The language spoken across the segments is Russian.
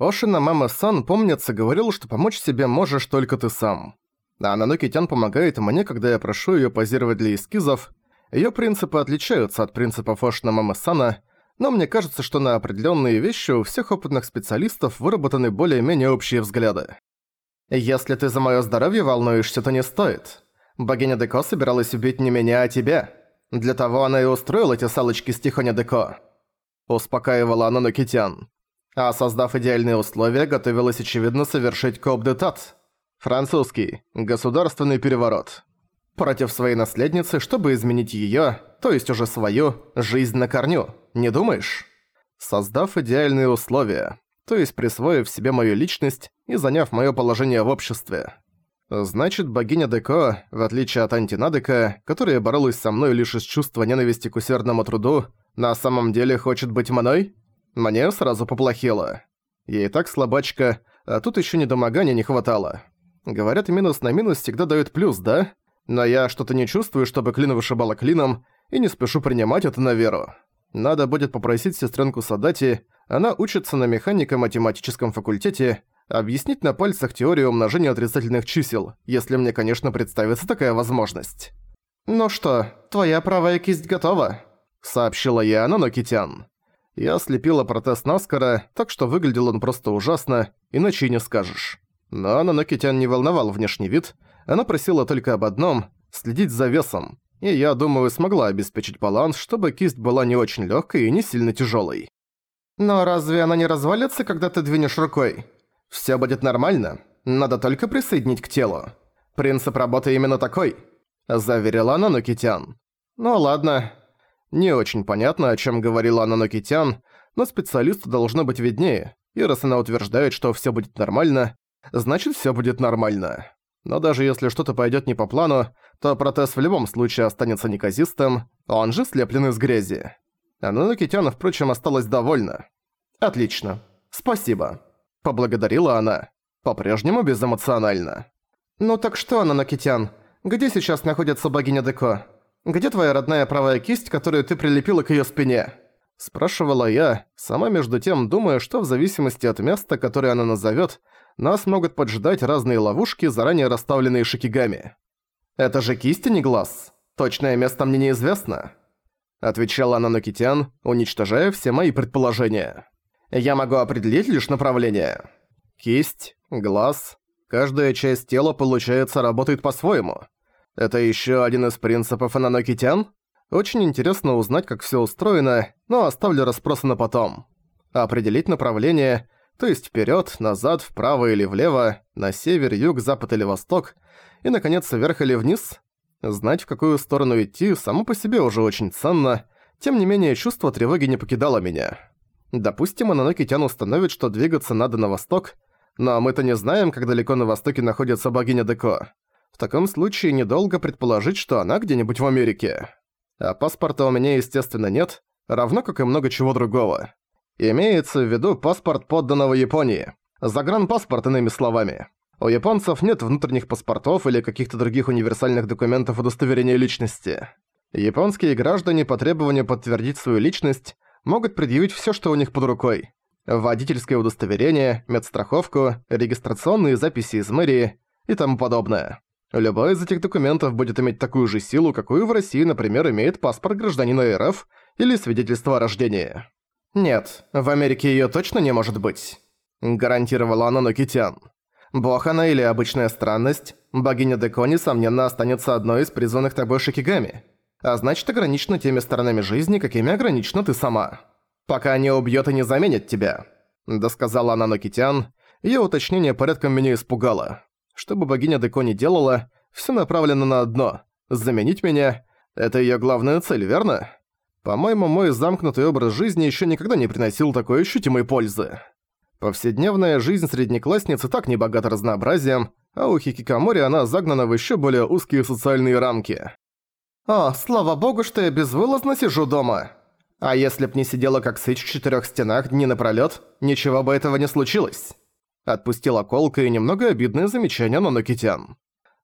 Ошина Мама-сан, помнится, говорил, что помочь себе можешь только ты сам. А Нанокитян помогает мне, когда я прошу её позировать для эскизов. Её принципы отличаются от принципов Ошина Мама-сана, но мне кажется, что на определённые вещи у всех опытных специалистов выработаны более-менее общие взгляды. Если ты за моё здоровье волнуешься, то не стоит. Богиня Деко собиралась убить не меня, а тебя. Для того она и устроила эти салочки с Тихоня Деко. Успокаивала она Нокитян. А создав идеальные условия, готовилась очевидно совершить коп-детат. Французский. Государственный переворот. Против своей наследницы, чтобы изменить её, то есть уже свою, жизнь на корню. Не думаешь? Создав идеальные условия, то есть присвоив себе мою личность и заняв моё положение в обществе. Значит, богиня Деко, в отличие от Антинадека, которая боролась со мной лишь из чувства ненависти к усердному труду, на самом деле хочет быть мной? Мне сразу поплохело. Ей так слабачка, а тут ещё недомогания не хватало. Говорят, минус на минус всегда дают плюс, да? Но я что-то не чувствую, чтобы клин вышибало клином, и не спешу принимать это на веру. Надо будет попросить сестренку Садати, она учится на механико-математическом факультете, объяснить на пальцах теорию умножения отрицательных чисел, если мне, конечно, представится такая возможность. «Ну что, твоя правая кисть готова?» – сообщила я Нанокитян. Я слепила протез наскоро, так что выглядел он просто ужасно, иначе не скажешь. Но Нанокитян не волновал внешний вид, она просила только об одном – следить за весом, и я думаю, смогла обеспечить баланс, чтобы кисть была не очень легкой и не сильно тяжелой. «Но разве она не развалится, когда ты двинешь рукой?» Все будет нормально, надо только присоединить к телу. Принцип работы именно такой», – заверила Нанокитян. «Ну ладно». Не очень понятно, о чем говорила Нанокитян, но специалисту должно быть виднее, и раз она утверждает, что все будет нормально, значит все будет нормально. Но даже если что-то пойдет не по плану, то протез в любом случае останется неказистым, он же слеплен из грязи. А Нанокитян, впрочем, осталась довольна. «Отлично. Спасибо». Поблагодарила она. По-прежнему безэмоционально. «Ну так что, Нанокитян, где сейчас находится богиня Деко? Где твоя родная правая кисть, которую ты прилепила к её спине?» Спрашивала я, сама между тем думая, что в зависимости от места, которое она назовёт, нас могут поджидать разные ловушки, заранее расставленные шикигами. «Это же кисть, а не глаз. Точное место мне неизвестно», — отвечала она Нокитян, уничтожая все мои предположения. Я могу определить лишь направление. Кисть, глаз, каждая часть тела, получается, работает по-своему. Это ещё один из принципов ананокитян? Очень интересно узнать, как всё устроено, но оставлю расспросы на потом. Определить направление, то есть вперёд, назад, вправо или влево, на север, юг, запад или восток, и, наконец, вверх или вниз. Знать, в какую сторону идти, само по себе уже очень ценно, тем не менее чувство тревоги не покидало меня. Допустим, Ананокитян установит, что двигаться надо на восток, но мы-то не знаем, как далеко на востоке находится богиня Деко. Таком случае недолго предположить, что она где-нибудь в Америке. А паспорта у меня, естественно, нет, равно как и много чего другого. Имеется в виду паспорт подданного Японии. Загранпаспорт, иными словами. У японцев нет внутренних паспортов или каких-то других универсальных документов удостоверения личности. Японские граждане по требованию подтвердить свою личность могут предъявить всё, что у них под рукой. Водительское удостоверение, медстраховку, регистрационные записи из мэрии и тому подобное. Любой из этих документов будет иметь такую же силу, какую в России, например, имеет паспорт гражданина РФ или свидетельство о рождении. «Нет, в Америке её точно не может быть», – гарантировала она Нокитян. «Бог она или обычная странность, богиня Деко, несомненно, останется одной из призванных тобой Шикигами а значит ограничена теми сторонами жизни, какими ограничена ты сама. Пока не убьёт и не заменит тебя», – досказала она Нокитян. Её уточнение порядком меня испугало. Что бы богиня Надеко не делала, всё направлено на одно – заменить меня. Это её главная цель, верно? По-моему, мой замкнутый образ жизни ещё никогда не приносил такой ощутимой пользы. Повседневная жизнь среднеклассницы так не богата разнообразием, а у хикикомори она загнана в ещё более узкие социальные рамки. «О, слава богу, что я безвылазно сижу дома. А если б не сидела как сыч в четырёх стенах дни напролёт, ничего бы этого не случилось». Отпустила колка и немного обидное замечание на Нокитян.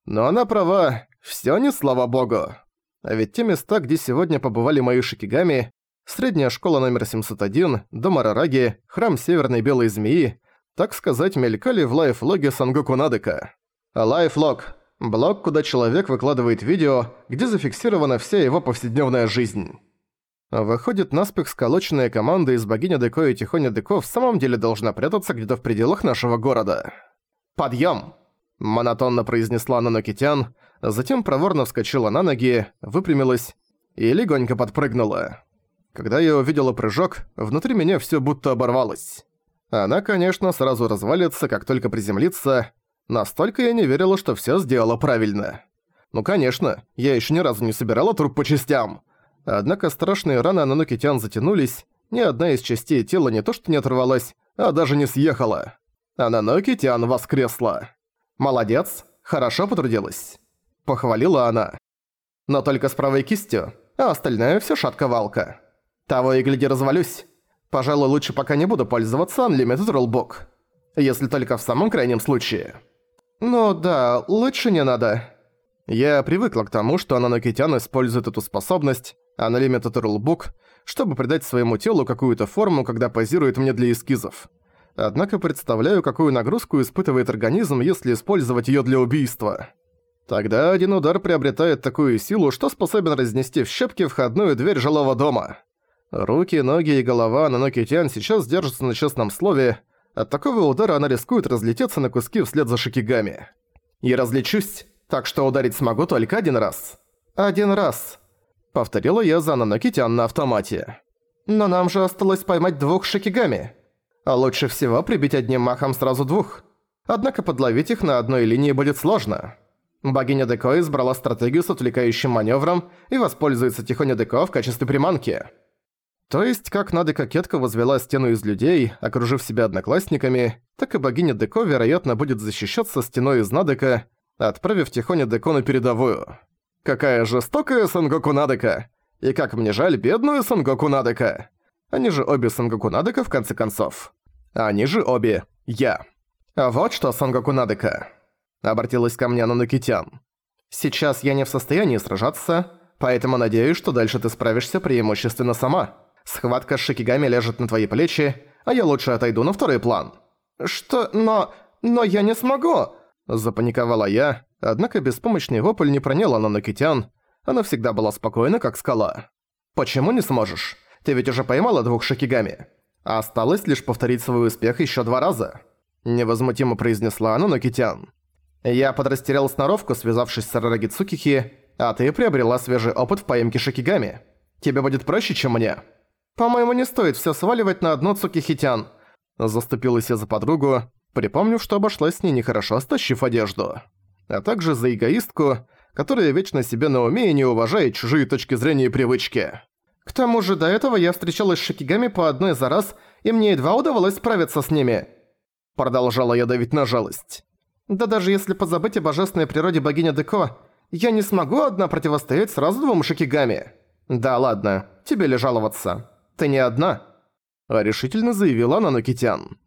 Но она права, всё не слава богу. А ведь те места, где сегодня побывали мои шикигами, средняя школа номер 701, дом Арараги, храм Северной Белой Змеи, Так сказать, мелькали в лайфлоге Сангоку Надека. Лайфлог – блог, куда человек выкладывает видео, где зафиксирована вся его повседневная жизнь. Выходит, наспех сколоченная команда из богини Деко и Тихоня Деко в самом деле должна прятаться где-то в пределах нашего города. «Подъём!» – монотонно произнесла Нанокитян, затем проворно вскочила на ноги, выпрямилась и легонько подпрыгнула. Когда я увидела прыжок, внутри меня всё будто оборвалось. Она, конечно, сразу развалится, как только приземлится. Настолько я не верила, что всё сделала правильно. Ну конечно, я ещё ни разу не собирала труп по частям. Однако страшные раны Ананокитян затянулись, ни одна из частей тела не то что не оторвалась, а даже не съехала. Ананокитян воскресла. «Молодец, хорошо потрудилась», — похвалила она. «Но только с правой кистью, а остальное всё шатка-валка. Того и гляди развалюсь. Пожалуй, лучше пока не буду пользоваться Unlimited Rulebook. Если только в самом крайнем случае». «Ну да, лучше не надо». Я привыкла к тому, что Ананокитян использует эту способность, Unlimited Rulebook, чтобы придать своему телу какую-то форму, когда позирует мне для эскизов. Однако представляю, какую нагрузку испытывает организм, если использовать её для убийства. Тогда один удар приобретает такую силу, что способен разнести в щепки входную дверь жилого дома. Руки, ноги и голова на Нокитян сейчас держатся на честном слове. От такого удара она рискует разлететься на куски вслед за шикигами. И различусь, так что ударить смогу только один раз. Один раз. Повторила я за Нанокитян на автомате. «Но нам же осталось поймать двух шикигами. А лучше всего прибить одним махом сразу двух. Однако подловить их на одной линии будет сложно». Богиня Деко избрала стратегию с отвлекающим маневром и воспользуется Тихоня Деко в качестве приманки. То есть, как Надека-кетка возвела стену из людей, окружив себя одноклассниками, так и богиня Деко, вероятно, будет защищаться стеной из Надека, отправив Тихоня Деко на передовую. Какая жестокая Сангоку Надека! И как мне жаль бедную Сангоку Надека! Они же обе Сангоку Надека в конце концов. Они же обе я. А вот что, Сангоку Надека. Обратилась ко мне Нанукитян. Сейчас я не в состоянии сражаться, поэтому надеюсь, что дальше ты справишься преимущественно сама. Схватка с Шикигами лежит на твои плечи, а я лучше отойду на второй план. Что? Но... но я не смогу! Запаниковала я, Однако беспомощный вопль не пронял Ананокитян. Она всегда была спокойна, как скала. «Почему не сможешь? Ты ведь уже поймала двух шакигами. А осталось лишь повторить свой успех еще два раза», – невозмутимо произнесла Ананокитян. «Я подрастерял сноровку, связавшись с Арараги Цукихи, а ты приобрела свежий опыт в поимке шакигами. Тебе будет проще, чем мне». «По-моему, не стоит все сваливать на одну Цукихитян», – заступилась я за подругу, припомнив, что обошлась с ней нехорошо, стащив одежду а также за эгоистку, которая вечно себе на уме и не уважает чужие точки зрения и привычки. К тому же до этого я встречалась с шикигами по одной за раз, и мне едва удавалось справиться с ними. Продолжала я давить на жалость. Да даже если позабыть о божественной природе богини Деко, я не смогу одна противостоять сразу двум шикигами. Да ладно, тебе ли жаловаться? Ты не одна. А решительно заявила Нанокитян.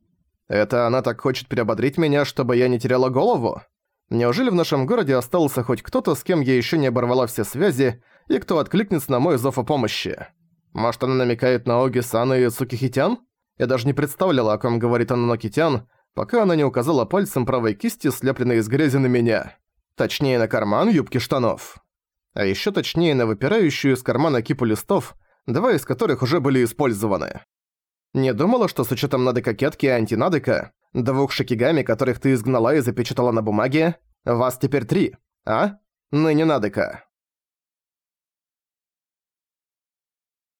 Это она так хочет приободрить меня, чтобы я не теряла голову? Неужели в нашем городе остался хоть кто-то, с кем я еще не оборвала все связи, и кто откликнется на мой зов о помощи? Может, она намекает на Оги Сана и Цукихитян? Я даже не представляла, о ком говорит она Нокитян, пока она не указала пальцем правой кисти, слепленной из грязи на меня. Точнее, на карман юбки штанов. А еще точнее, на выпирающую из кармана кипу листов, два из которых уже были использованы. Не думала, что с учетом надека-кетки и антинадека, двух шикигами, которых ты изгнала и запечатала на бумаге, вас теперь три, а? Ныне надека.